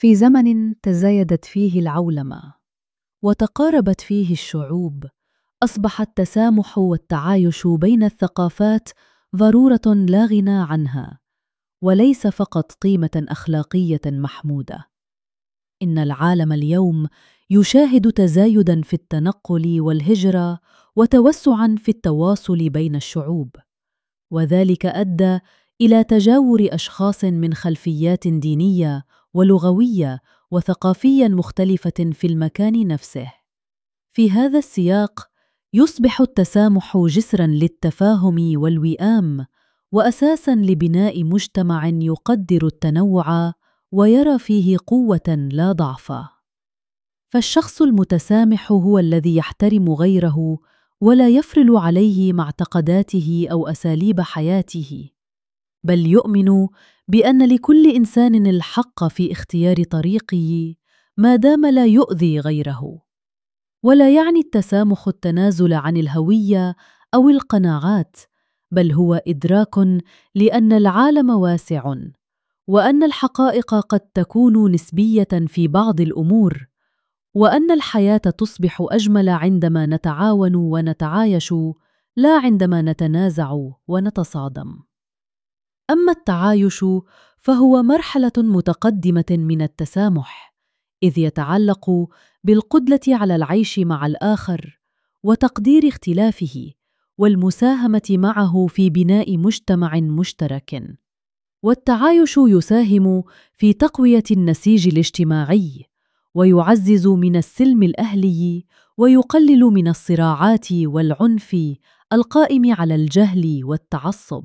في زمن تزايدت فيه العولمة وتقاربت فيه الشعوب اصبح التسامح والتعايش بين الثقافات ضرورة لا غنى عنها وليس فقط قيمة أخلاقية محمودة. إن العالم اليوم يشاهد تزايدا في التنقل والهجرة وتوسعا في التواصل بين الشعوب وذلك أدى إلى تجاور أشخاص من خلفيات دينية ولغوية وثقافية مختلفة في المكان نفسه. في هذا السياق يصبح التسامح جسرا للتفاهم والوئام واساسا لبناء مجتمع يقدر التنوع ويرى فيه قوة لا ضعفا فالشخص المتسامح هو الذي يحترم غيره ولا يفرل عليه معتقداته أو أساليب حياته. بل يؤمن بأن لكل إنسان الحق في اختيار طريقه ما دام لا يؤذي غيره. ولا يعني التسامح التنازل عن الهوية أو القناعات بل هو إدراك لأن العالم واسع وأن الحقائق قد تكون نسبية في بعض الأمور وأن الحياة تصبح أجمل عندما نتعاون ونتعايش لا عندما نتنازع ونتصادم. أما التعايش فهو مرحلة متقدمة من التسامح إذ يتعلق بالقدره على العيش مع الآخر وتقدير اختلافه والمساهمة معه في بناء مجتمع مشترك. والتعايش يساهم في تقوية النسيج الاجتماعي ويعزز من السلم الأهلي ويقلل من الصراعات والعنف القائم على الجهل والتعصب.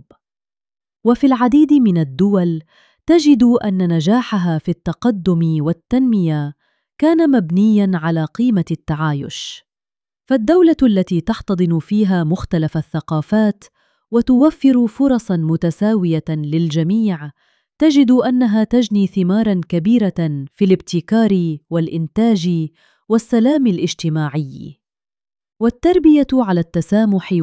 وفي العديد من الدول تجد أن نجاحها في التقدم والتنمية كان مبنيا على قيمة التعايش. فالدولة التي تحتضن فيها مختلف الثقافات وتوفر فرصا متساوية للجميع تجد أنها تجني ثمارا كبيرة في الابتكار والإنتاج والسلام الاجتماعي. والتربية على التسامح